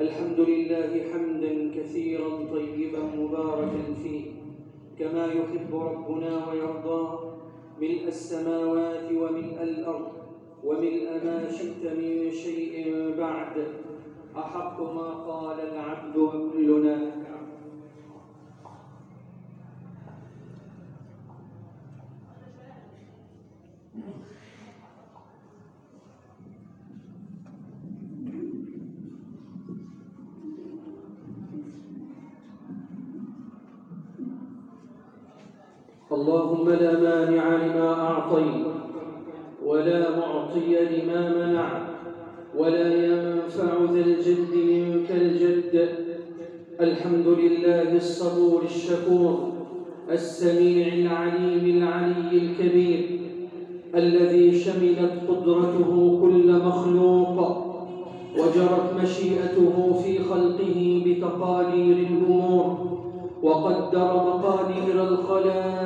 الحمد لله حمدا كثيرا طيبا مباركا فيه كما يحب ربنا ويرضى ملء السماوات وملء الأرض وملء ما شئت من شيء بعد. أحق ما قال العبد وكلنا. اللهم لا مانع لما أعطيت ولا معطي لما منعت ولا ينفع ذا الجد منك الجد. الحمد لله الصبور الشكور السميع العليم العلي الكبير الذي شملت قدرته كل مخلوق وجرت مشيئته في خلقه بتقادير الأمور وقدر مقادير الخلائق.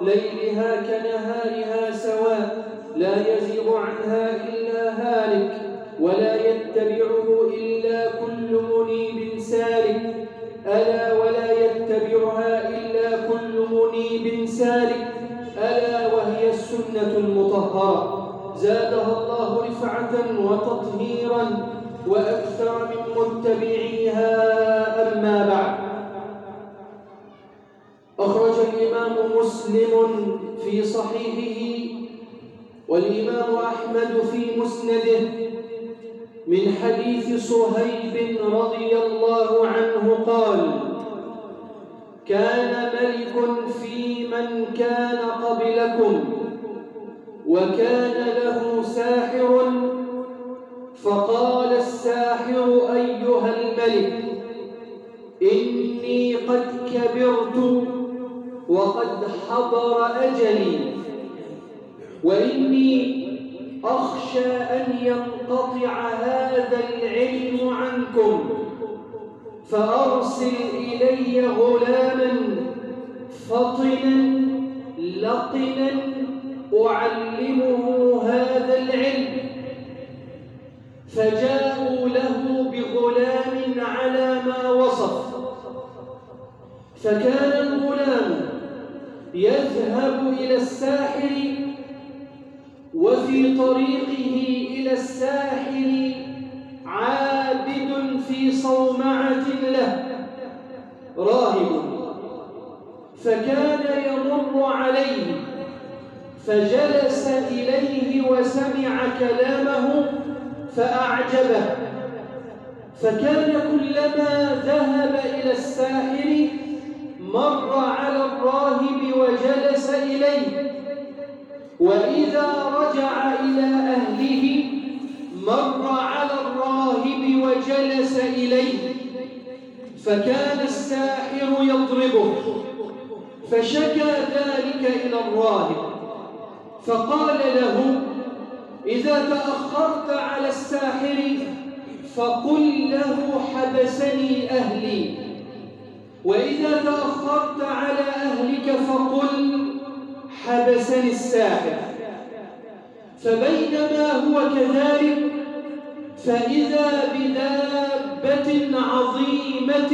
ليلها كنهارها سواء لا يزيغ عنها إلا هالك ولا يتبعه إلا كل منيب سالك. ألا ولا يتبعها إلا كل منيب سالك. ألا وهي السنة المطهرة. زادها الله رفعة وتطهيرا وأكثر من متبعيها أما بعد. أخرج الإمام مسلم في صحيحه والإمام أحمد في مسنده من حديث صهيب رضي الله عنه قال كان ملك في من كان قبلكم وكان له ساحر فقال الساحر أيها الملك إني قد كبرت وقد حضر أجلي. وإني أخشى أن ينقطع هذا العلم عنكم فأرسل إلي غلاما فطنا لقنا أعلمه هذا العلم. فجاءوا له بغلام على ما وصف. فكان الغلام يذهب إلى الساحر وفي طريقه إلى الساحر عابد في صومعة له راهب. فكان يمر عليه فجلس إليه وسمع كلامه فأعجبه. فكان كلما ذهب إلى الساحر مر على الراهب وجلس إليه. وإذا رجع إلى أهله مر على الراهب وجلس إليه. فكان الساحر يضربه. فشكى ذلك إلى الراهب. فقال له إذا تأخرت على الساحر فقل له حبسني أهلي. وإذا تأخرت على أهلك فقل حبسني الساحر فبينما هو كذلك فإذا بدابة عظيمة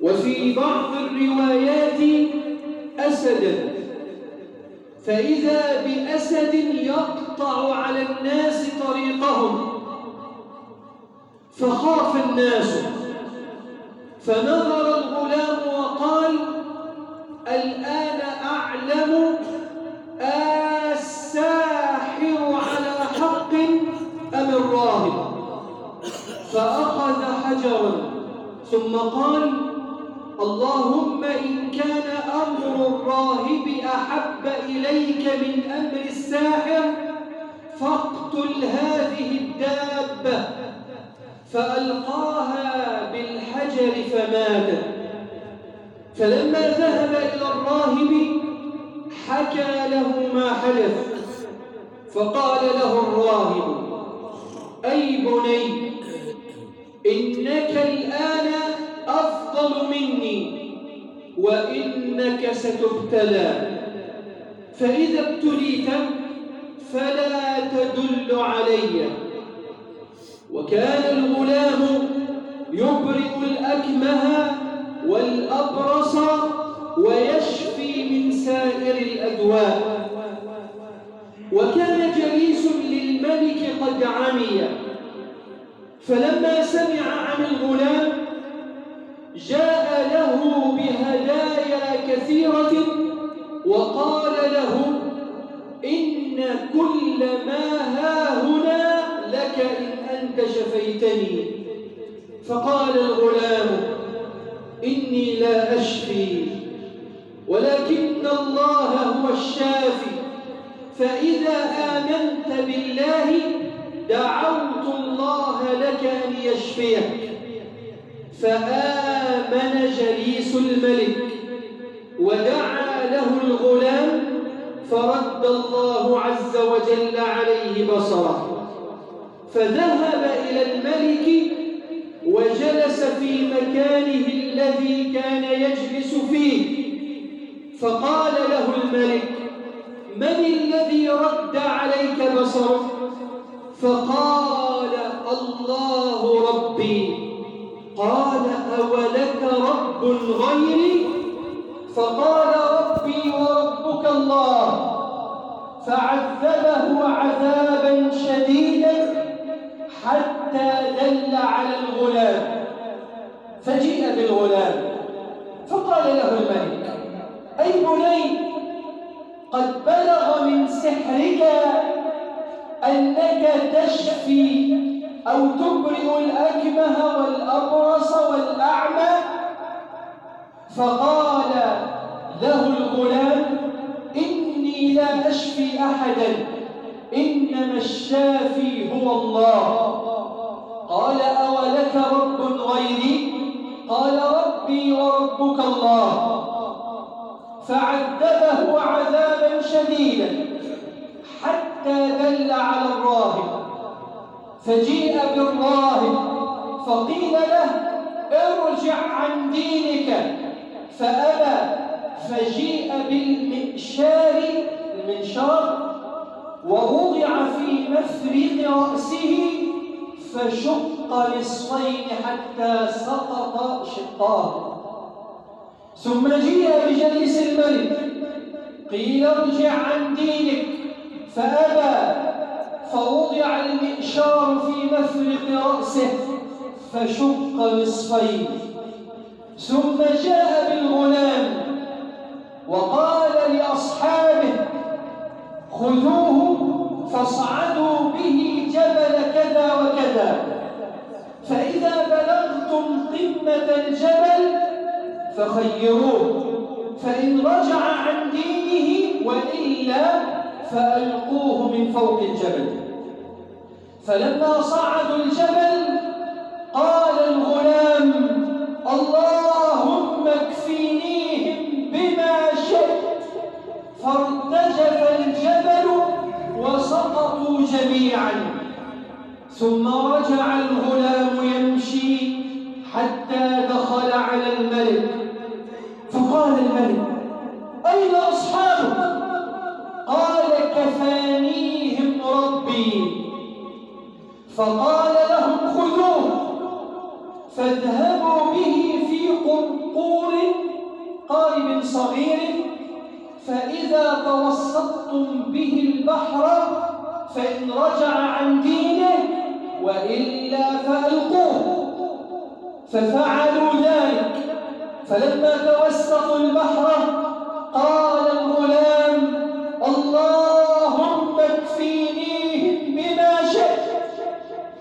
وفي بعض الروايات أسدا فإذا بأسد يقطع على الناس طريقهم فخاف الناس. فنظر الغلام وقال الآن أعلم الساحر على حق أم الراهب؟ فأخذ حجرا ثم قال اللهم إن كان أمر الراهب أحب إليك من أمر الساحر فاقتل هذه الدابة. فألقاها بالحجر فماتت فلما ذهب إلى الراهب حكى له ما حدث. فقال له الراهب أي بني إنك الآن أفضل مني وإنك ستبتلى. فإذا ابتليت فلا تدل علي. وكان الغلام يبرئ الأكمه والأبرص ويشفي من سائر الأدواء. وكان جليس للملك قد عمي. فلما سمع عن الغلام جاء له بهدايا كثيرة وقال له إن كل ما ها هنا لك إن أنت شفيتني. فقال الغلام إني لا أشفي ولكن الله هو الشافي. فإذا آمنت بالله دعوت الله لك أن يشفيك. فآمن جليس الملك ودعا له الغلام فرد الله عز وجل عليه بصره. فذهب إلى الملك وجلس في مكانه الذي كان يجلس فيه. فقال له الملك من الذي رد عليك بصرك فقال الله ربي. قال أولك رب غيري؟ فقال ربي وربك الله. فعذبه عذابا شديدا. حتى دل على الغلام فجيء بالغلام فقال له الملك أي بني قد بلغ من سحرك أنك تشفي أو تبرئ الأكمه والأبرص والأعمى؟ فقال له الغلام إني لا أشفي أحدا. إنما الشافي هو الله. قال أولك رب غيري قال ربي وربك الله. فعذبه عذابا شديدا حتى دل على الراهب. فجيء بالراهب فقيل له ارجع عن دينك. فأبى فجيء بالمئشار المنشار ووضع في مفرق رأسه فشق نصفين حتى سقط شقاه. ثم جيء بجليس الملك قيل ارجع عن دينك. فأبى فوضع المئشار في مفرق رأسه فشق نصفين. ثم جاء بالغلام وقال لأصحابه خذوه فاصعدوا به جبل كذا وكذا. فإذا بلغتم قمة الجبل فخيروه فإن رجع عن دينه وإلا فألقوه من فوق الجبل. فلما صعدوا الجبل قال الغلام اللهم اكفينيهم بما شئت الجبل فسقطوا جميعا ثم رجع الغلام يمشي حتى دخل على الملك فقال الملك أين أصحابك؟ قال كفانيهم ربي فقال لهم خذوه فاذهبوا به في قنقور قارب صغير فإذا توسطتم به البحر فإن رجع عن دينه وإلا فألقوه. ففعلوا ذلك. فلما توسطوا البحر قال الغلام اللهم اكفينيهم بما شئت.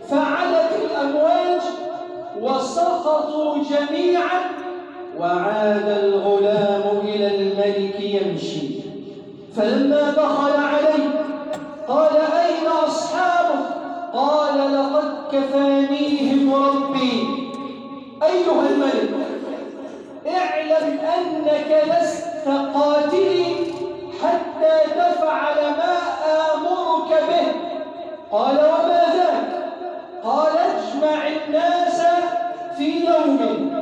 فعلت الأمواج وسقطوا جميعا. وعاد الغلام إلى الملك يمشي. فلما دخل عليه قال أين أصحابه قال لقد كفانيهم ربي. أيها الملك اعلم أنك لست قاتلي حتى تفعل ما آمرك به. قال وما ذاك؟ قال اجمع الناس في يوم.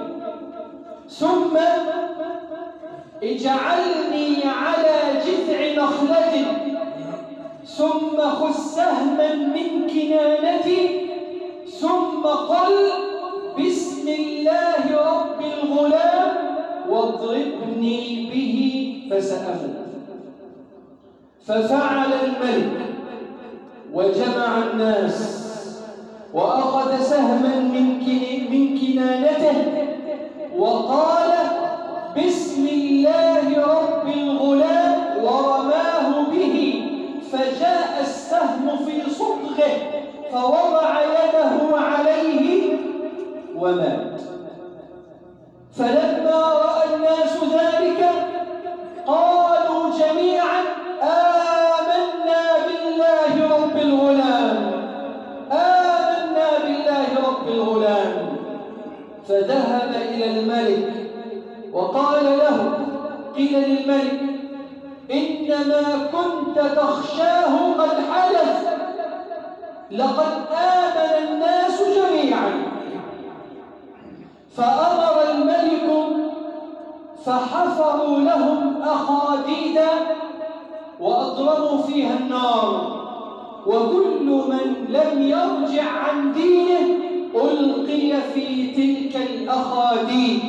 ثم اجعلني على جذع نخلة. ثم خذ سهما من كنانتي ثم قل بسم الله رب الغلام واضربني به فسأموت. ففعل الملك وجمع الناس وأخذ سهما من من كنانته وقال بسم الله رب الغلام فجاء السهم في صدغه فوضع يده عليه ومات. فلما رأى الناس ذلك قالوا جميعا آمنا بالله رب الغلام. آمنا بالله رب الغلام. فذهب إلى الملك وقال له قيل للملك إنما كنت تخشاه قد حدث. لقد آمن الناس جميعا. فأمر الملك فحفروا لهم أخاديد وأضرموا فيها النار. وكل من لم يرجع عن دينه ألقي في تلك الأخاديد.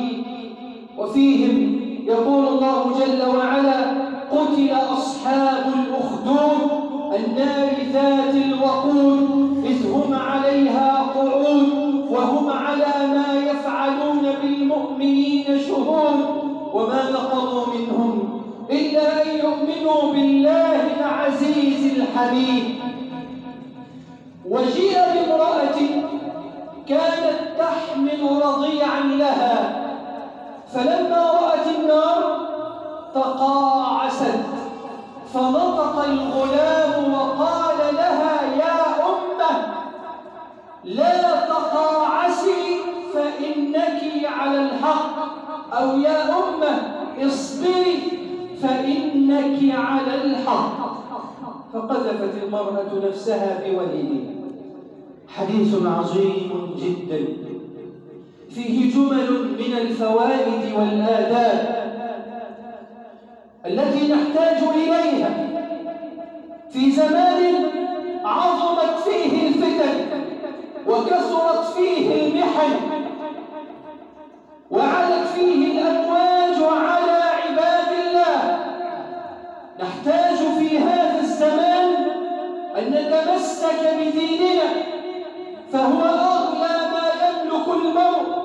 وفيهم يقول الله جل وعلا قتل أصحاب الأخدود النار ذات الوقود إذ هم عليها قعود وهم على ما يفعلون بالمؤمنين شهود وما نقضوا منهم إلا أن يؤمنوا بالله العزيز الحميد. وجيء بامرأة كانت تحمل رضيعا لها فلما رأت النار تقاعست فنطق الغلام وقال لها يا أمة لا تقاعسي فإنك على الحق. أو يا أمة اصبري فإنك على الحق. فقذفت المرأة نفسها بوليدها حديث عظيم جدا. فيه جمل من الفوائد والآداب. التي نحتاج إليها في زمان عظمت فيه الفتن وكثرت فيه المحن وعلت فيه الأمواج على عباد الله. نحتاج في هذا الزمان أن نتمسك بديننا فهو أغلى ما يملك المرء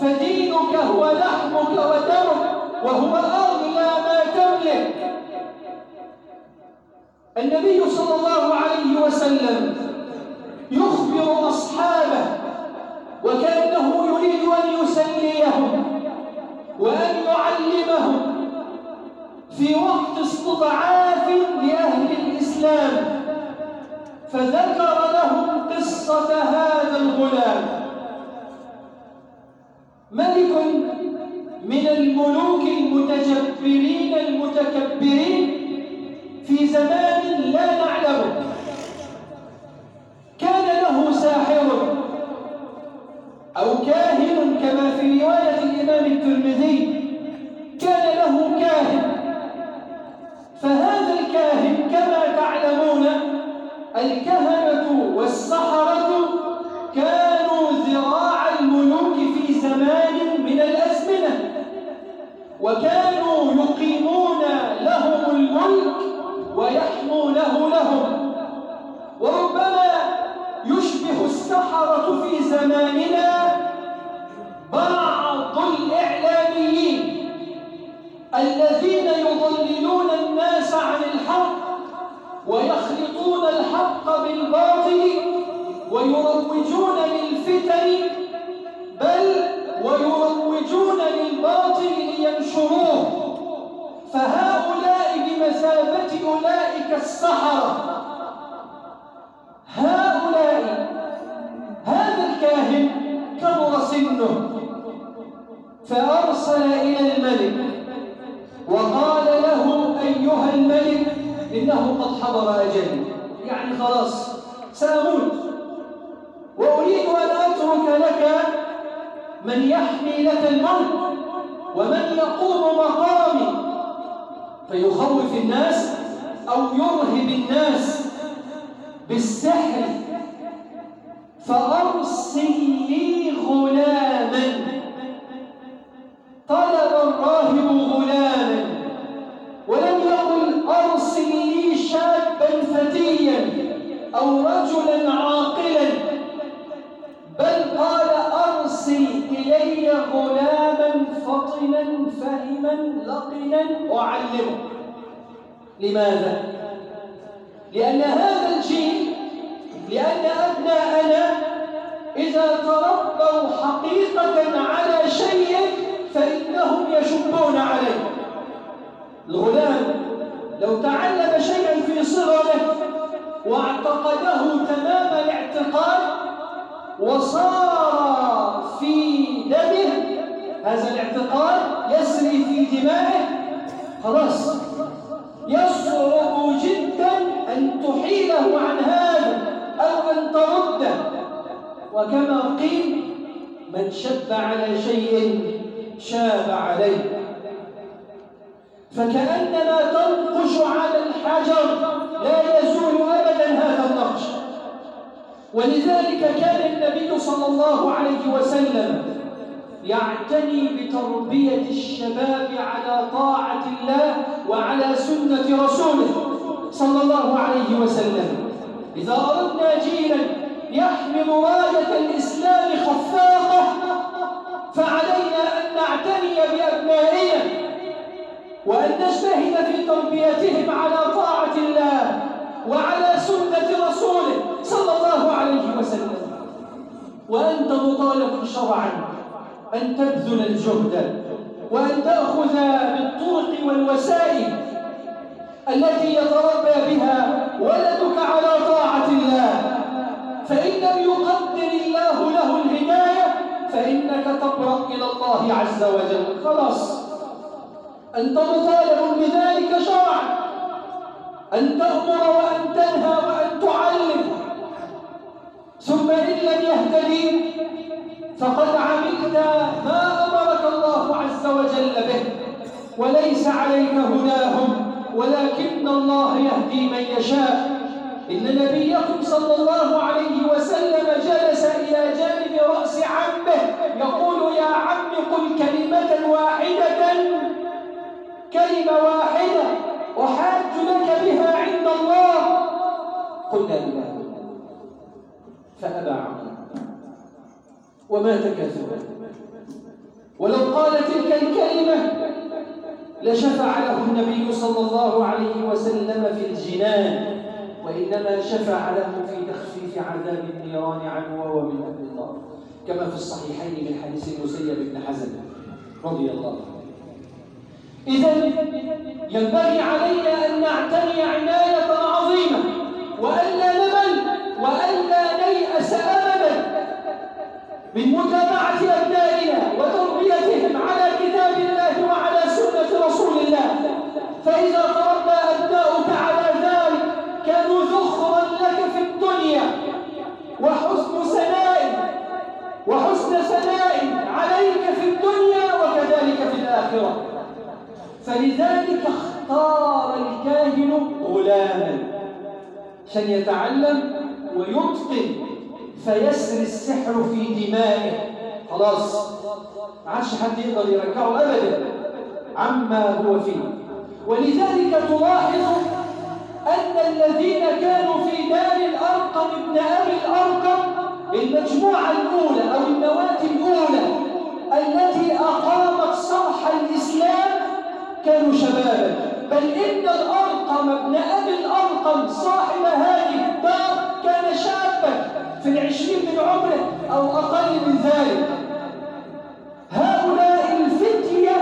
فدينك هو لحمك ودمك وهو أغلى تملك النبي صلى الله عليه وسلم يخبر أصحابه وكأنه يريد أن يسليهم وأن يعلمهم في وقت استضعاف لأهل الإسلام فذكر لهم قصة هذا الغلام. ملك من الملوك المتجبرين المتكبرين في زمان لا نعلمه كان له ساحر أو كاهن كما في رواية الإمام الترمذي. كان له كاهن. فهذا الكاهن كما تعلمون الكهنة والسحرة وكانوا يقيمون لهم الملك ويحمونه لهم. وربما يشبه السحرة في زماننا بعض الإعلاميين الذين يضللون الناس عن الحق ويخلطون الحق بالباطل ويروجون للفتن فهؤلاء بمثابة أولئك السحرة. هؤلاء هذا الكاهن كبر سنه فأرسل إلى الملك وقال له أيها الملك إنه قد حضر أجلي. يعني خلاص سأموت. وأريد أن أترك لك من يحمي لك الملك ومن يقوم مقامي. فيخوف الناس أو يرهب الناس بالسحر. فأرسل لي غلاما. طلب الراهب غلاما. ولم يقل أرسل لي شابا فتيا أو رجلا عاقلا. بل قال أرسل إلي غلاما فطنا فهما لقنا وعلمه لماذا؟ لأن هذا الجيل لأن أبناءنا إذا تربوا حقيقة على شيء فإنهم يشبون عليه الغلام لو تعلم شيئا في صغره واعتقده تمام الاعتقاد وصار في دمه. هذا الاعتقاد يسري في دمائه. خلاص. يصعب جدا أن تحيله عن هذا أو أن ترده. وكما قيل من شب على شيء شاب عليه. فكأنما تنقش على الحجر لا يزول أبدا. ولذلك كان النبي صلى الله عليه وسلم يعتني بتربية الشباب على طاعة الله وعلى سنة رسوله صلى الله عليه وسلم. إذا أردنا جيلا يحمل راية الإسلام خفاقة فعلينا أن نعتني بأبنائنا وأن نجتهد في تربيتهم على طاعة الله. وعلى سنة رسوله صلى الله عليه وسلم. وأنت مطالب شرعا أن تبذل الجهد وأن تأخذ بالطرق والوسائل التي يتربى بها ولدك على طاعة الله. فإن لم يقدر الله له الهداية فإنك تبرأ إلى الله عز وجل. خلاص. أنت مطالب بذلك شرعا. أن تأمر وأن تنهى وأن تعلم. ثم إن لم يهتدي فقد عملت ما أمرك الله عز وجل به. وليس عليك هداهم ولكن الله يهدي من يشاء. إن نبيكم صلى الله عليه وسلم جلس إلى جانب رأس عمه يقول يا عم قل كلمة واحدة كلمة واحدة. أحاج لك بها عند الله. قل لا الله فأبى عمه ومات كافرا ولو قال تلك الكلمة لشفع له النبي صلى الله عليه وسلم في الجنان وإنما شفع له في تخفيف عذاب النيران عنه وهو من أهل النار. كما في الصحيحين من حديث المسيب بن حزن رضي الله عنه. إذا ينبغي علينا أن نعتني عناية عظيمة وألا نمل وألا نيأس أبدا من متابعة أبنائنا وتربيتهم على كتاب الله وعلى سنة رسول الله. فإذا تربى أبناؤك على ذلك كانوا ذخرا لك في الدنيا وحسن سناء وحسن سناء عليك في الدنيا وكذلك في الآخرة. فلذلك اختار الكاهن غلاما عشان يتعلم ويتقن فيسري السحر في دمائه. خلاص ما عادش حد يقدر يركعه ابدا عما هو فيه. ولذلك تلاحظ أن الذين كانوا في دار الأرقم ابن أبي الأرقم المجموعة الأولى أو النواة الأولى التي أقامت صرح الإسلام كانوا شبابا بل إن الأرقم ابن أبي الأرقم صاحب هذه الدار كان شابا في العشرين من عمره أو أقل من ذلك. هؤلاء الفتية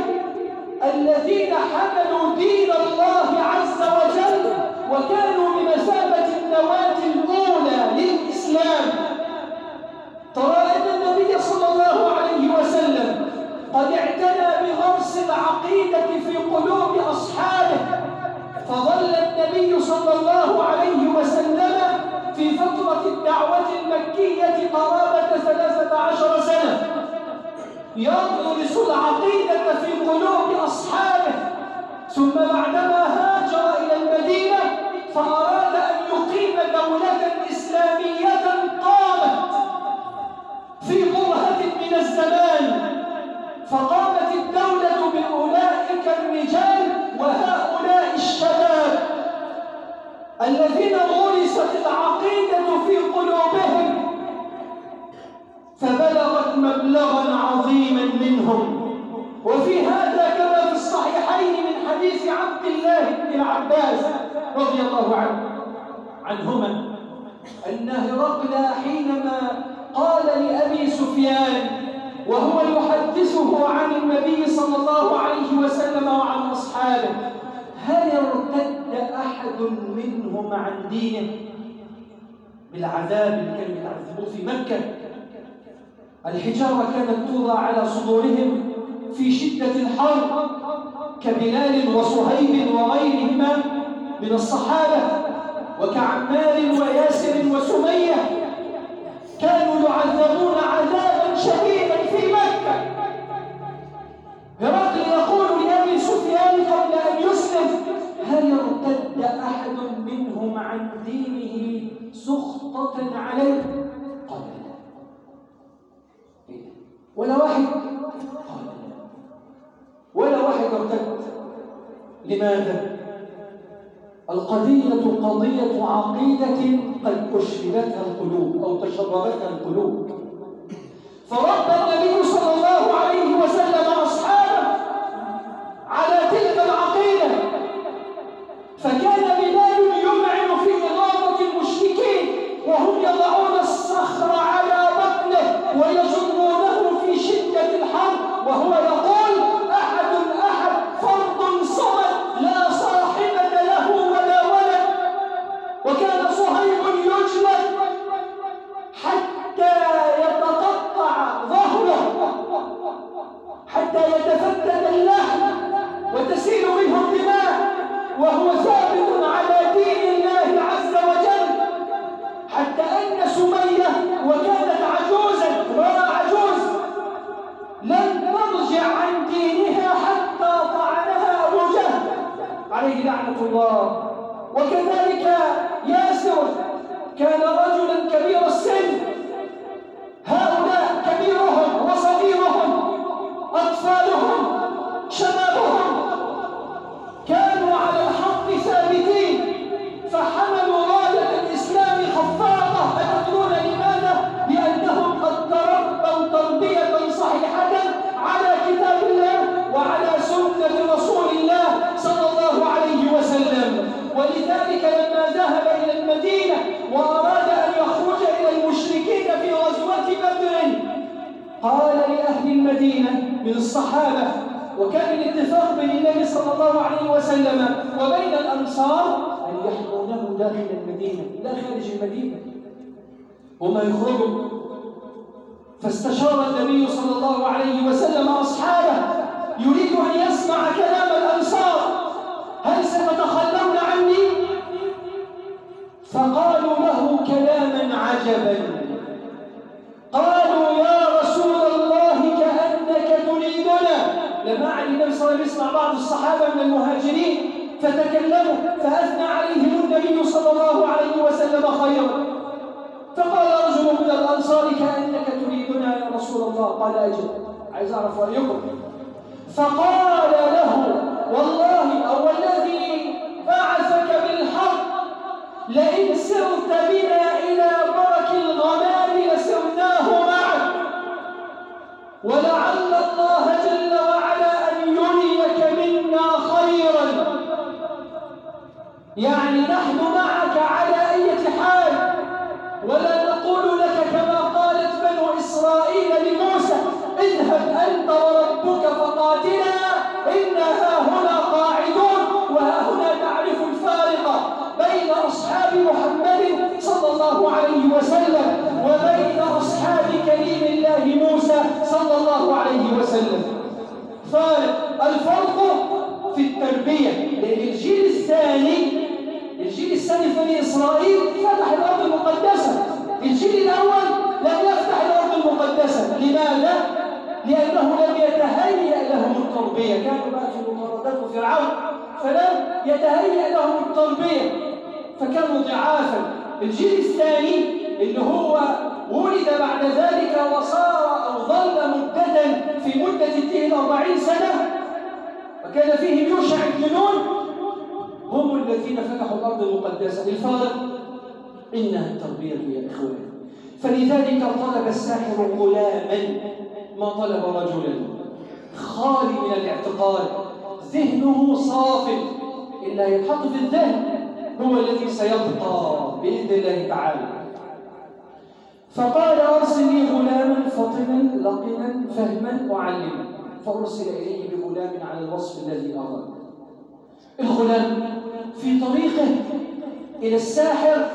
الذين حملوا دين الله عز وجل وكانوا بمثابة النواة الأولى للإسلام. ترى أن النبي صلى الله عليه قد اعتنى بغرس العقيدة في قلوب أصحابه فظل النبي صلى الله عليه وسلم في فترة الدعوة المكية قرابة ثلاثة عشر سنة. يغرس العقيدة في قلوب أصحابه ثم بعدما هاجر إلى المدينة فأراد أن يقيم دولة إسلامية قامت في برهة من الزمان. فقامت الدولة بأولئك الرجال وهؤلاء الشباب الذين غرست العقيدة في قلوبهم فبلغت مبلغا عظيما منهم. وفي هذا كما في الصحيحين من حديث عبد الله بن العباس رضي الله عنه عنهما أن هرقل حينما قال لأبي سفيان وهو يحدثه عن النبي صلى الله عليه وسلم وعن أصحابه. هل ارتد أحد منهم عن دينه؟ بالعذاب اللي كانوا يتعذبوه في مكة. الحجارة كانت توضع على صدورهم في شدة الحرب كبلال وصهيب وغيرهما من الصحابة وكعمار وياسر وسمية. كانوا يعذبون عذابا شديدا. هرقل يقول لأبي سفيان قبل أن يسلم هل ارتد أحد منهم عن دينه سخطة عليه؟ قال لا. ولا واحد؟ قال لا. ولا واحد ارتد. لماذا؟ القضية قضية عقيدة قد أشربتها القلوب أو تشربتها القلوب. فرد النبي الأنصار أن يحمونه داخل المدينة لا خارج المدينة. وما يخرجوا فاستشار النبي صلى الله عليه وسلم أصحابه يريد أن يسمع كلام الأنصار. هل ستتخلون عني؟ فقالوا له كلاما عجبا. قالوا يا رسول الله كأنك تريدنا. لما علي النبي صلى الله عليه وسلم يسمع بعض الصحابة من المهاجرين فتكلموا فأثنى عليهم النبي صلى الله عليه وسلم خيرا. فقال رجل من الأنصار كأنك تريدنا يا رسول الله. قال أجل عايز أعرف رأيكم. فقال له والله أو الذي بعثك بالحق لئن سرت بنا إلى برك الغمام لسرناه معك. ولعل الله جل وعلا أن يريك منا خيرا يعني نحن معك على أي حال ولا نقول لك كما قالت بنو إسرائيل لموسى اذهب أنت وربك فقاتلا إنا هنا قاعدون وها هنا تعرف الفارقة بين أصحاب محمد صلى الله عليه وسلم وبين أصحاب كريم الله موسى صلى الله عليه وسلم. فارق الفرق في التربية لأن الجيل الثاني الجيل الثاني بني إسرائيل فتح الأرض المقدسة. الجيل الأول لم يفتح الأرض المقدسة. لماذا؟ لأنه لم يتهيأ لهم التربية. كانوا بقى في مطاردات فرعون فلم يتهيأ لهم التربية. فكانوا ضعافا. الجيل الثاني اللي هو ولد بعد ذلك وصار أو ظل مدة في مدة التين أربعين سنة وكان فيه يوشع بن نون هم الذين فتحوا الأرض المقدسة. الفارق إنها التربية يا إخواني. فلذلك طلب الساحر غلاما ما طلب رجلا خالي من الاعتقاد ذهنه صاف إلا يتحط في الذهن هو الذي سيبقى بإذن الله تعالى. فقال أرسل لي غلاما فطنا لقنا فهما معلما. فأرسل إليه بغلام على الوصف الذي أراد. الغلام في طريقه إلى الساحر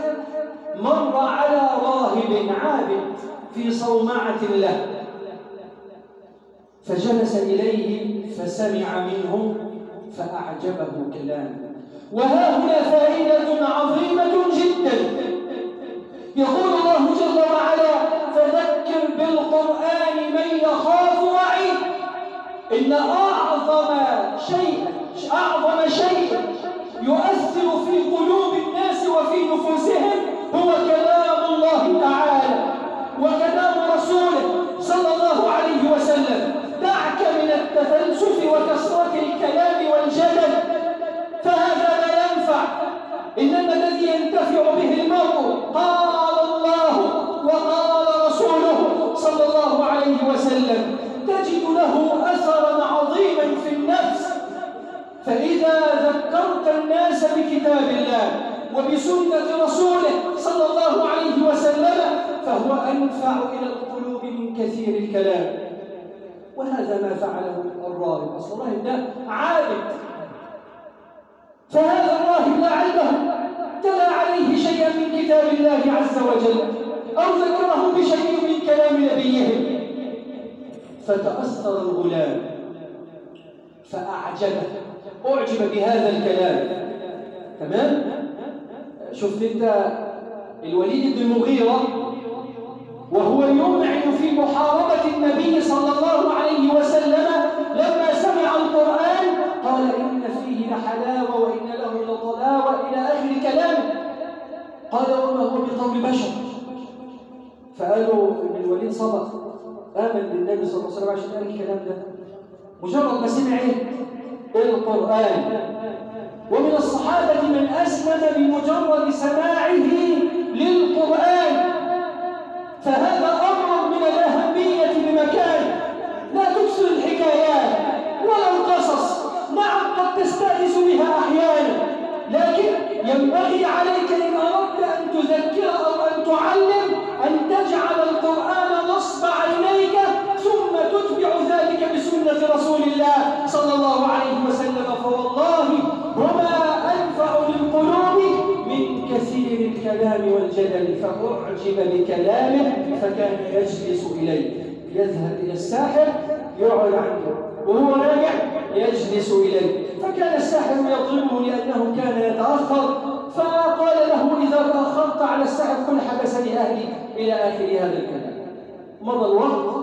مر على راهب عابد في صومعة له. فجلس إليه فسمع منه فأعجبه كلامه وها هنا فائدة عظيمة جدا. يقول الله جل وعلا فذكر بالقرآن من يخاف وعيد. إن أعظم شيء أعظم شيء يؤثر في قلوب الناس وفي نفوسهم هو كلام الله تعالى. أعجب بهذا الكلام. تمام؟ شفت أنت الوليد بن المغيرة وهو يمعن في محاربة النبي صلى الله عليه وسلم لما سمع القرآن قال إن فيه لحلاوة وإن له لطلاوة إلى آخر كلامه قال وما هو بقول بشر. فقالوا إن الوليد صدق آمن بالنبي صلى الله عليه وسلم عشان قال الكلام ده. مجرد ما سمع إيه؟ القرآن. ومن الصحابة من أسلم بمجرد سماعه للقرآن. فهذا أمر من الأهمية بمكان لا تكسر الحكايات ولا القصص نعم قد تستأنس بها أحيانا لكن ينبغي عليك إن أردت أن تذكر أو أن تعلم أن تجعل القرآن نصب عينيك ثم تتبع ذلك بسنة رسول الله صلى الله عليه وسلم فوالله هما أنفع للقلوب من كثير الكلام والجدل فأعجب بكلامه فكان يجلس إليه يذهب إلى الساحر يقعد عنده وهو راجع يجلس إليه فكان الساحر يطلبه لأنه كان يتأخر فقال له إذا تأخرت على الساحر قل حبسني أهلي إلى آخر هذا الكلام مضى الوقت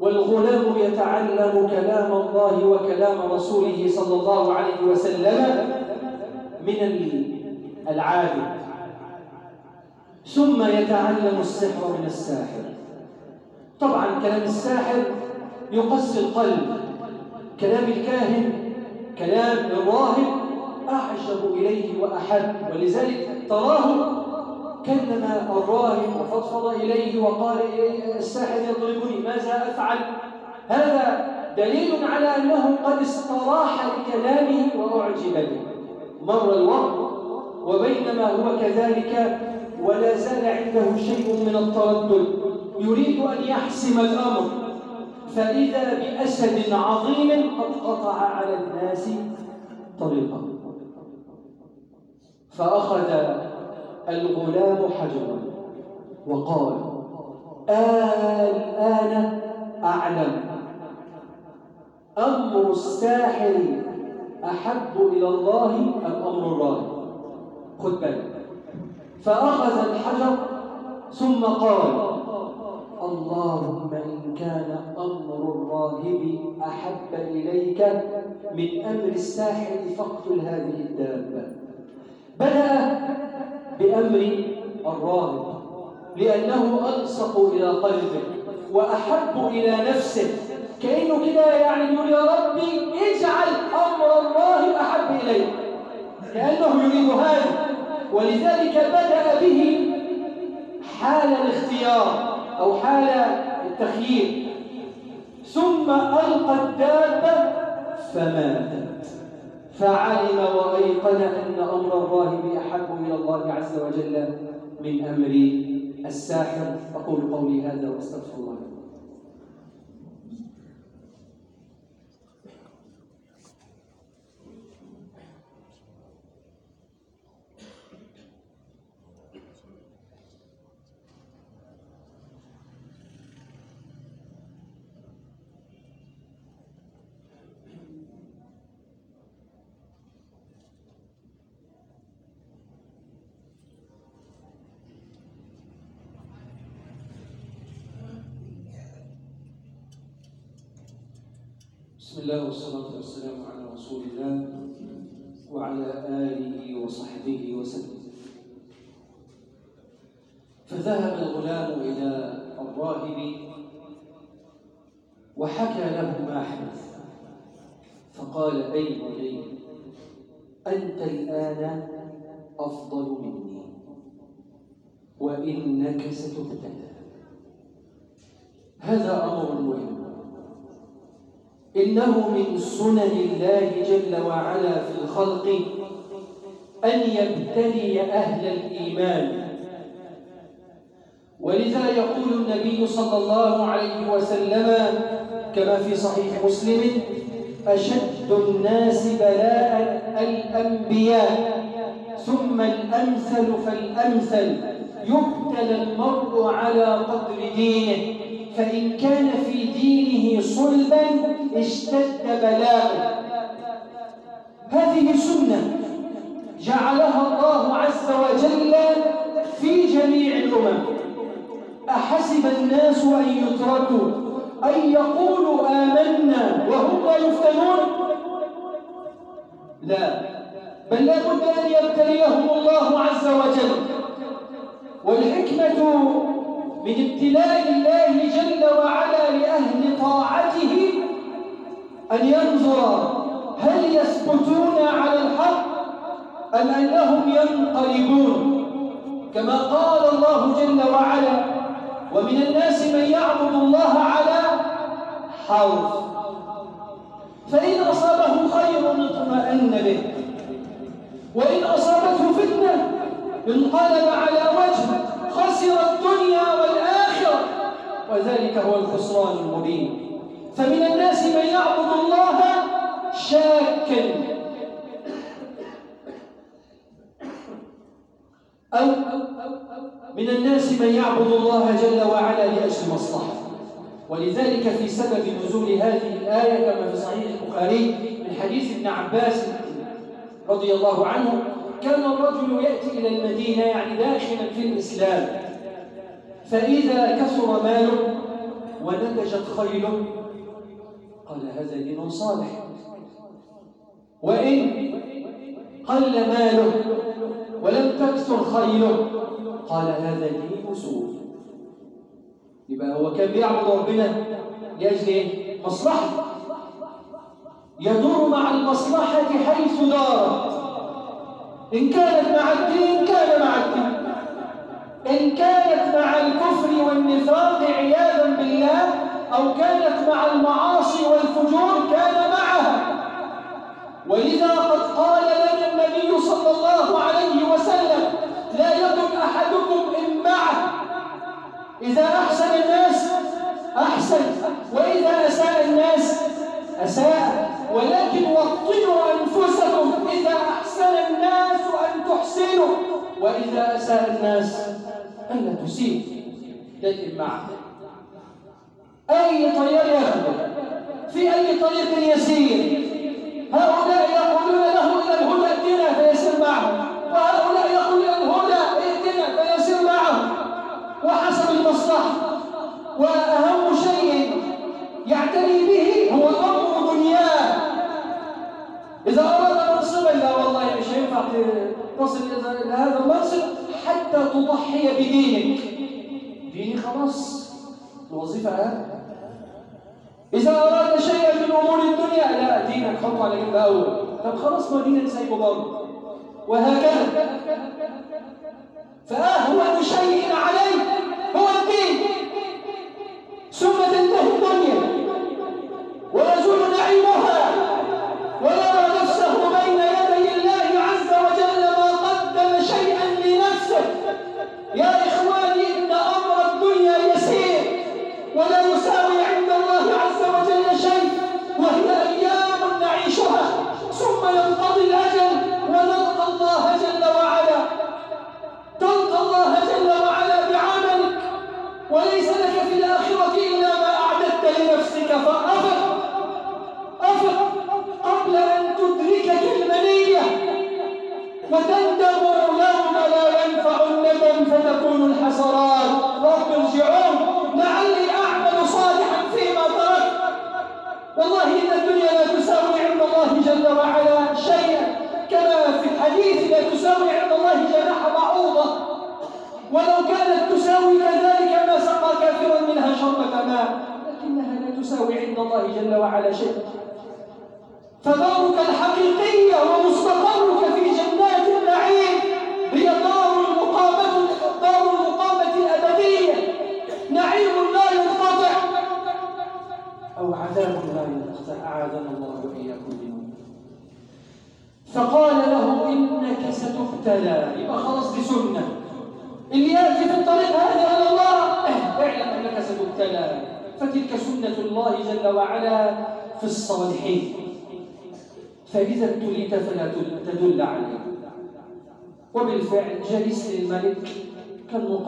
والغلام يتعلم كلام الله وكلام رسوله صلى الله عليه وسلم من العابد. ثم يتعلم السحر من الساحر. طبعا كلام الساحر يقسي القلب. كلام الكاهن كلام الراهب أعجب إليه وأحب. ولذلك تراه كلم الراهب وفضفض إليه وقال إليه الساحر يضربني ماذا أفعل؟ هذا دليل على أنه قد استراح لكلامه وأعجب به. مر الوقت وبينما هو كذلك ولا زال عنده شيء من التردد. يريد أن يحسم الأمر. فإذا بأسد عظيم قد قطع على الناس طريقه. فأخذ الغلام حجرا وقال الآن أعلم. أمر الساحر أحب إلى الله أم أمر الراهب خذ بالك. فأخذ الحجر ثم قال اللهم إن كان أمر الراهب أحب إليك من أمر الساحر فاقتل هذه الدابة. بدأ بأمر الراهب لأنه ألصق إلى قلبه وأحب إلى نفسه. كأنه كده يعني يقول يا ربي اجعل أمر الله أحب إليك. كأنه يريد هذا. ولذلك بدأ به حال الاختيار أو حال التخيير. ثم ألقى الدابة فماتت. فعلم وأيقن أن أمر الراهب أحب إلى الله عز وجل من أمر الساحر. أقول قولي هذا وأستغفر الله. بسم الله والصلاة والسلام على رسول الله وعلى آله وصحبه وسلم. فذهب الغلام إلى الراهب وحكى له ما حدث. فقال أي بني أنت الآن أفضل مني وإنك ستبتلى هذا أمر مهم. إنه من سنن الله جل وعلا في الخلق أن يبتلي أهل الإيمان. ولذا يقول النبي صلى الله عليه وسلم كما في صحيح مسلم أشد الناس بلاء الأنبياء ثم الأمثل فالأمثل يبتلى المرء على قدر دينه. فإن كان في دينه صلبا اشتد بلاؤه هذه سنة جعلها الله عز وجل في جميع الأمم. أحسب الناس أن يتركوا أن يقولوا آمنا وهم لا يفتنون؟ لا. بل لابد أن يبتليهم الله عز وجل. والحكمة من ابتلاء الله جل وعلا لأهل طاعته أن ينظر هل يثبتون على الحق أم أنهم ينقلبون. كما قال الله جل وعلا ومن الناس من يعبد الله على حرف فإن أصابه خير اطمأن به وإن أصابته فتنة انقلب على وجهه خسر الدنيا والآخرة. وذلك هو الخسران المبين. فمن الناس من يعبد الله شاكا. أو من الناس من يعبد الله جل وعلا لأجل مصلحة. ولذلك في سبب نزول هذه الآية كما في صحيح البخاري من حديث ابن عباس رضي الله عنه كان الرجل يأتي إلى المدينة يعني داخلا في الإسلام. فإذا كثر ماله ونتجت خيله قال هذا دين صالح. وإن قل ماله ولم تكثر خيله قال هذا دين سوء. يبقى هو كان بيعبد ربنا لأجل إيه؟ مصلحة. يدور مع المصلحة حيث دارت إن كانت مع الدين كان مع الدين. إن كانت مع الكفر والنفاق عياذا بالله أو كانت مع المعاصي والفجور كان معها. ولذا قد قال لنا النبي صلى الله عليه وسلم لا يكن أحدكم إن معه. إذا أحسن الناس أحسن. وإذا أساء الناس أساء. ولكن وطنوا أنفسكم إذا أحسن الناس أن تحسنوا وإذا أساء الناس ألا تسيء معه أي طريق يخدم في أي طريق يسير؟ هؤلاء يقولون له إلى الهدى ائتنا فيسير معهم وهؤلاء يقولون الهدى ائتنا فيسير معهم وحسب المصلحة. وأهم شيء يعتني به هو أمر دنياه. إذا أراد منصبا لا والله مش هينفع تصل إلى هذا المنصب حتى تضحي بدينك. ديني خلاص. الوظيفة إذا أراد شيئا من أمور الدنيا لا دينك حطه على جنب أول طب خلاص ما دينك سايبه برضه وهكذا. فأهون شيء عليه. هو الدين. ثم تنتهي الدنيا. ويزول نعيمها. ويرى نفسه يا إخواني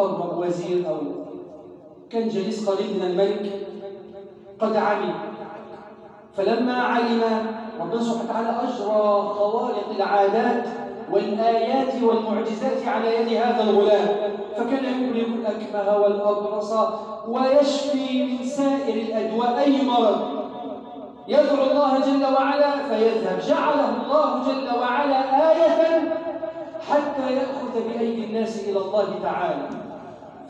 مقرب وزير أو كان جليس قريب من الملك قد علم فلما علم ربنا سبحانه وتعالى أجرى خوارق العادات والآيات والمعجزات على يد هذا الغلام فكان يملك الأكمه والأبرص ويشفي من سائر الأدواء. أي مرض؟ يدعو الله جل وعلا فيذهب. جعله الله جل وعلا آية حتى يأخذ بأيدي الناس إلى الله تعالى.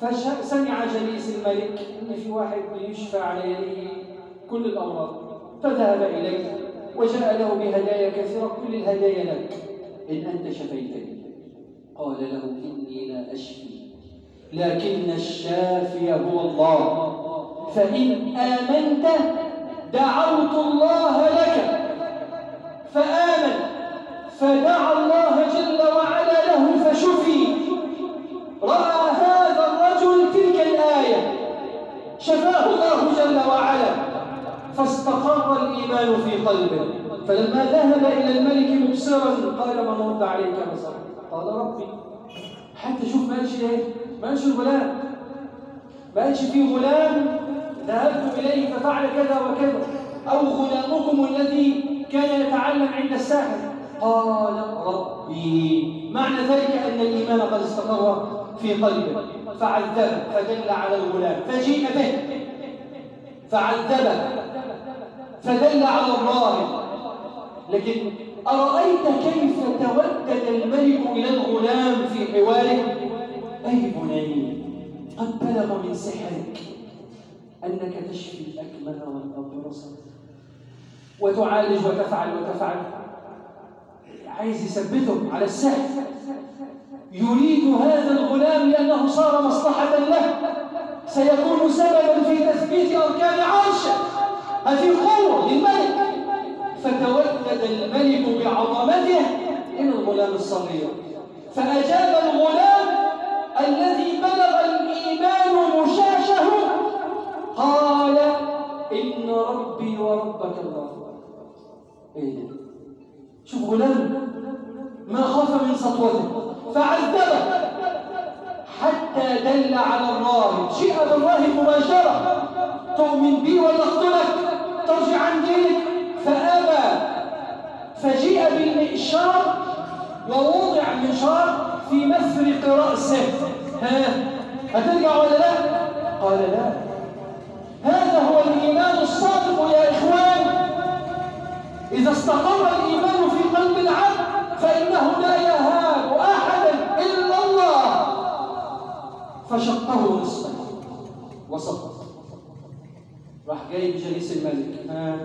فسمع جليس الملك إن في واحد يشفى على يديه كل الأمراض فذهب إليه وجاء له بهدايا كثيرة كل الهدايا لك. إن أنت شفيتني. قال له إني لا أشفي لكن الشافي هو الله. فإن آمنت دعوت الله لك. فآمن فدعا الله جل وعلا له فشفي. شفاه الله جل وعلا. فاستقر الإيمان في قلبه. فلما ذهب إلى الملك مبصرا قال من رد عليك بصر قال ربي. حتى شوف ما قالش إيه ما قالش الغلام. ما قالش في غلام. ذهبت إليه ففعل كذا وكذا. أو غلامكم الذي كان يتعلم عند الساحر؟ قال ربي. معنى ذلك أن الإيمان قد استقر في قلبه. فعذبه فدل على الغلام. فجيء به. فعذبه. فدل على الراهب لكن أرأيت كيف تودد الملك إلى الغلام في حواره؟ أي بني قد بلغ من سحرك أنك تشفي الأكمه والأبرص. وتعالج وتفعل وتفعل. عايز يثبته على السحر. يريد هذا الغلام لأنه صار مصلحة له. سيكون سببا في تثبيت أركان عرشه هذه قوة للملك. فتودد الملك بعظمته إلى الغلام الصغير. فأجاب الغلام الذي بلغ الإيمان مشاشه قال إن ربي وربك الله إيه. شوف غلام ما خاف من سطوته. فعذبه. حتى دل على الراهب جيء بالراهب مباشرة. تؤمن بي ولا ترجع عن دينك. فأبى. فجيء بالمئشار ووضع المنشار في مفرق رأسه. ها؟ هترجع ولا لا؟ قال لا. هذا هو الإيمان الصادق يا إخوان. إذا استقر الإيمان في قلب العبد فإنه لا يهاب. أحدا إلا الله. فشقه نصفا وسقط. راح جايب جليس الملك. ها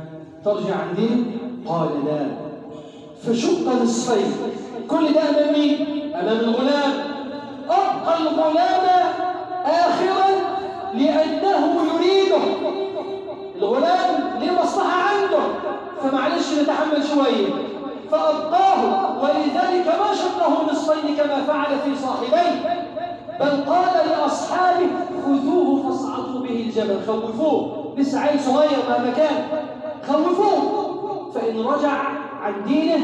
ترجع عن دين قال لا. فشق نصفين. كل ده أمام مين؟ أمام الغلام. أبقى الغلام اخرا لأنه يريده. الغلام ليه مصلحه عنده. فمعلش نتحمل شوية. فابقاه ولذلك ما شقه نصفين كما فعل في صاحبيه. بل قال لأصحابه خذوه فاصعدوا به الجبل خوفوه. لسه عيل صغير مهما كان خوفوه فإن رجع عن دينه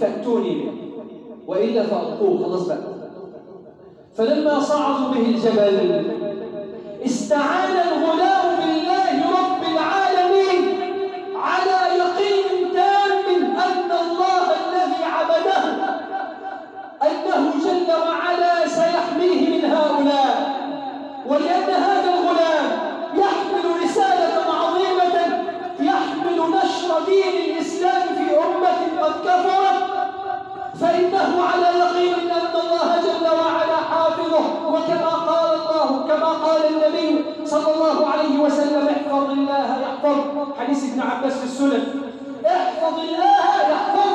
فأتوني به. وإلا فألقوه خلاص بقى. فلما صعدوا به الجبل استعان على يقين أن الله جل وعلا حافظه وكما قال الله كما قال النبي صلى الله عليه وسلم احفظ الله يحفظ حديث ابن عباس في السنن. احفظ الله يحفظ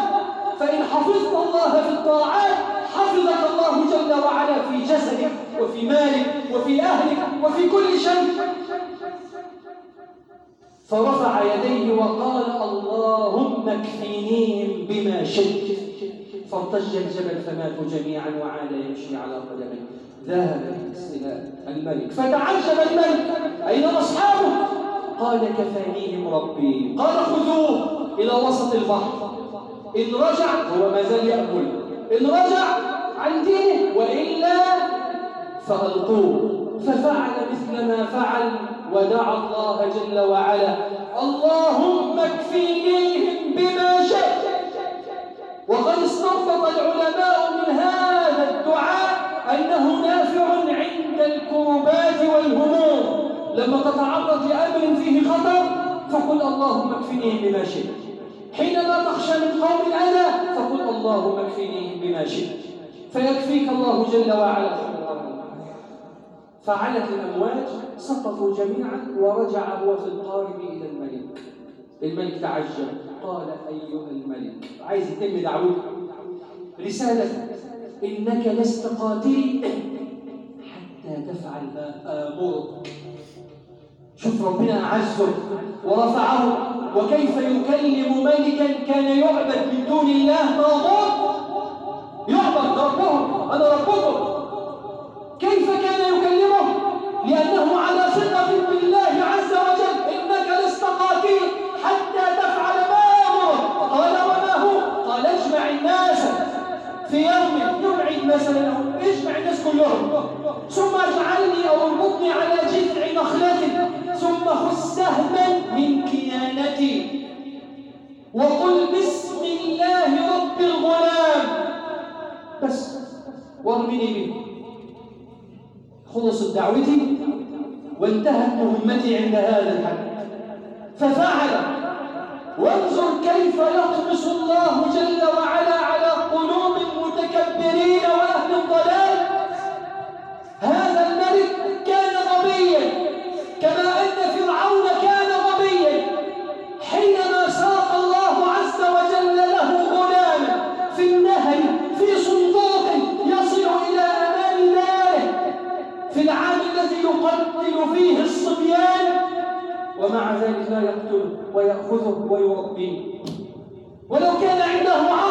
فإن حفظت الله في الطاعات حفظك الله جل وعلا في جسدك وفي مالك وفي أهلك وفي كل شيء. فرفع يديه وقال اللهم اكفينيهم بما شئت. فارتج الجبل فماتوا جميعا وعاد يمشي على قدميه ذهب إلى الملك. فتعجب الملك. أين أصحابه؟ قال كفانيهم ربي. قال خذوه إلى وسط البحر. إن رجع هو ما زال يأكل. إن رجع عن دينه وإلا فألقوه. ففعل مثل ما فعل ودعا الله جل وعلا. اللهم اكفينيهم بما وقد استنبط العلماء من هذا الدعاء أنه نافع عند الكربات والهموم. لما تتعرض لأمر فيه خطر فقل اللهم اكفنيهم بما شئت. حينما تخشى من قوم الأذى فقل اللهم اكفنيهم بما شئت. فيكفيك الله جل وعلا. فعلت الأمواج سقطوا جميعا ورجع هو في القارب إلى الملك. الملك تعجب قال أيها الملك. عايز يتم دعوته رسالة. إنك لست قاتلي. حتى تفعل ما آمرك. شوف ربنا أعزه ورفعه. وكيف يكلم ملكا كان يعبد من دون الله طاغوت. يعبد ربهم أنا ربكم. كيف كان يكلمه؟ لأنه على ثقة بالله عز وجل. مثلا اجمع الناس كلهم ثم اجعلني أو اربطني على جذع نخلة ثم خذ سهما من كيانتي. وقل بسم الله رب الغلام. بس وارمني به خلصت دعوتي وانتهت مهمتي عند هذا الحد. ففعل. وانظر كيف يطمس الله جل وعلا على قلوب المتكبرين وأهل الضلال. هذا الملك كان غبيا كما أن فرعون كان غبيا. حينما ساق الله عز وجل له غلاما في النهر في صندوق يصل إلى أمان داره. في العام الذي يقتل فيه الصبيان ومع ذلك لا يقتله ويأخذه ويربيه. ولو كان عنده عقل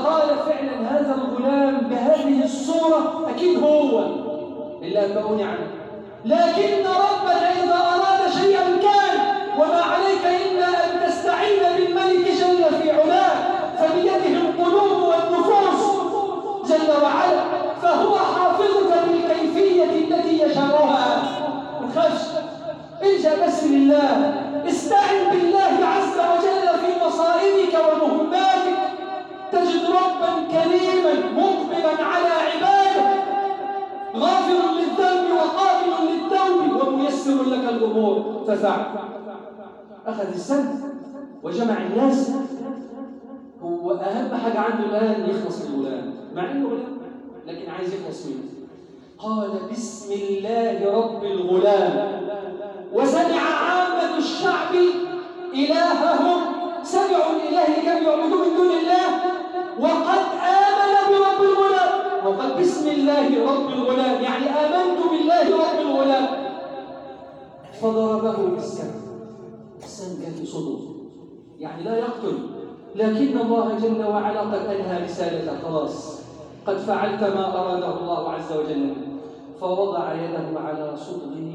لقال فعلا هذا الغلام بهذه الصورة أكيد هو. إلا أنبأوني عنه. لكن ربك إذا أراد شيئا كان وما عليك إلا أن تستعين بالملك جل في علاه فبيده القلوب والنفوس جل وعلا فهو حافظك بالكيفية التي يشاءها ما تخافش الجا بس لله استعن بالله عز وجل في مصائبك ومهماتك ربا كريما مقبلا على عباده. غافر للذنب وقابل للتوب وميسر لك الأمور. ففعل أخذ السند وجمع الناس. هو أهم حاجة عنده الآن يخلص الغلام مع إنه غلام لكن عايز يخلص منه قال بسم الله رب الغلام. وسمع عامة الشعب إلههم. سمعوا الإله اللي كانوا من دون الله. وقد آمن برب الغلام. وقد بسم الله رب الغلام. يعني آمنت بالله رب الغلام. فضربه بالسم السم كان في صدره يعني لا يقتل. لكن الله جل وعلا قد أنهى رسالته. خلاص. قد فعلت ما أراده الله عز وجل. فوضع يده على صدره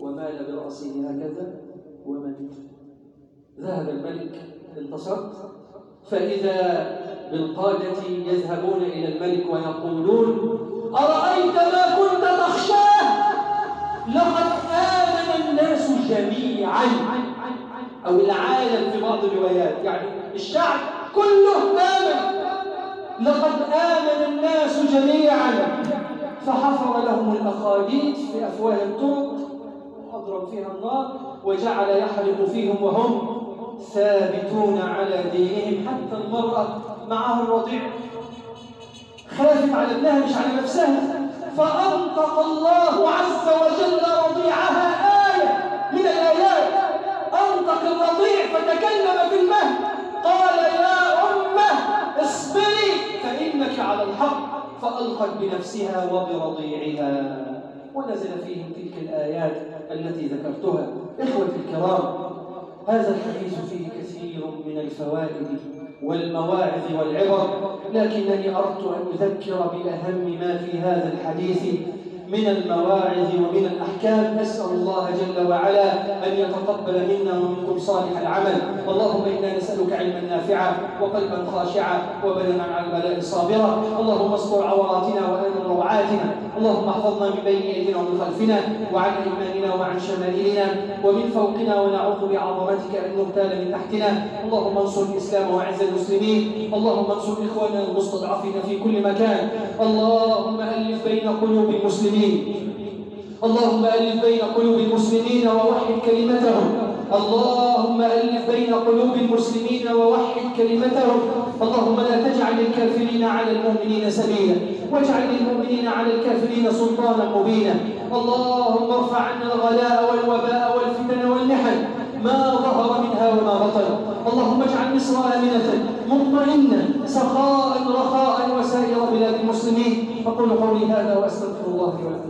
ومال برأسه هكذا ومات ذهب الملك انتصرت فإذا بالقادة يذهبون إلى الملك ويقولون أرأيت ما كنت تخشاه؟ لقد آمن الناس جميعا. أو العالم في بعض الروايات يعني الشعب كله آمن. لقد آمن الناس جميعا. فحفر لهم الأخاديد في أفواه الطرق وأضرب فيها النار وجعل يحرق فيهم وهم ثابتون على دينهم حتى المرأة معها الرضيع خافت على ابنها مش على نفسها. فأنطق الله عز وجل رضيعها آية من الآيات. أنطق الرضيع فتكلم في المهد. قال يا أمة اصبري فإنك على الحق. فألقت بنفسها وبرضيعها. ونزل فيهم تلك الآيات التي ذكرتها إخوتي الكرام. هذا الحديث فيه كثير من الفوائد. والمواعظ والعبر لكنني أردت أن أذكر بأهم ما في هذا الحديث من المواعظ ومن الأحكام أسأل الله جل وعلا أن يتقبل منا ومنكم صالح العمل. اللهم إنا نسألك علما نافعا وقلبا خاشعا وبدنا على البلاء صابرا. اللهم استر عوراتنا وآمن روعاتنا. اللهم احفظنا من بين أيدينا ومن خلفنا وعن أيماننا وعن شمائلنا ومن فوقنا ونعوذ بعظمتك أن نغتال من تحتنا. اللهم انصر الإسلام وأعز المسلمين. اللهم انصر إخواننا المستضعفين في كل مكان. اللهم ألف بين قلوب المسلمين. اللهم ألف بين قلوب المسلمين ووحد كلمتهم. اللهم ألف بين قلوب المسلمين ووحد كلمتهم. اللهم لا تجعل الكافرين على المؤمنين سبيلا. واجعل للمؤمنين على الكافرين سلطانا مبينا. اللهم ارفع عنا الغلاء والوباء والفتن والمحن. ما ظهر منها وما بطن. اللهم اجعل مصر آمنة مطمئنة سخاء رخاء وسائر بلاد المسلمين. أقول قولي هذا وأستغفر الله ولكم.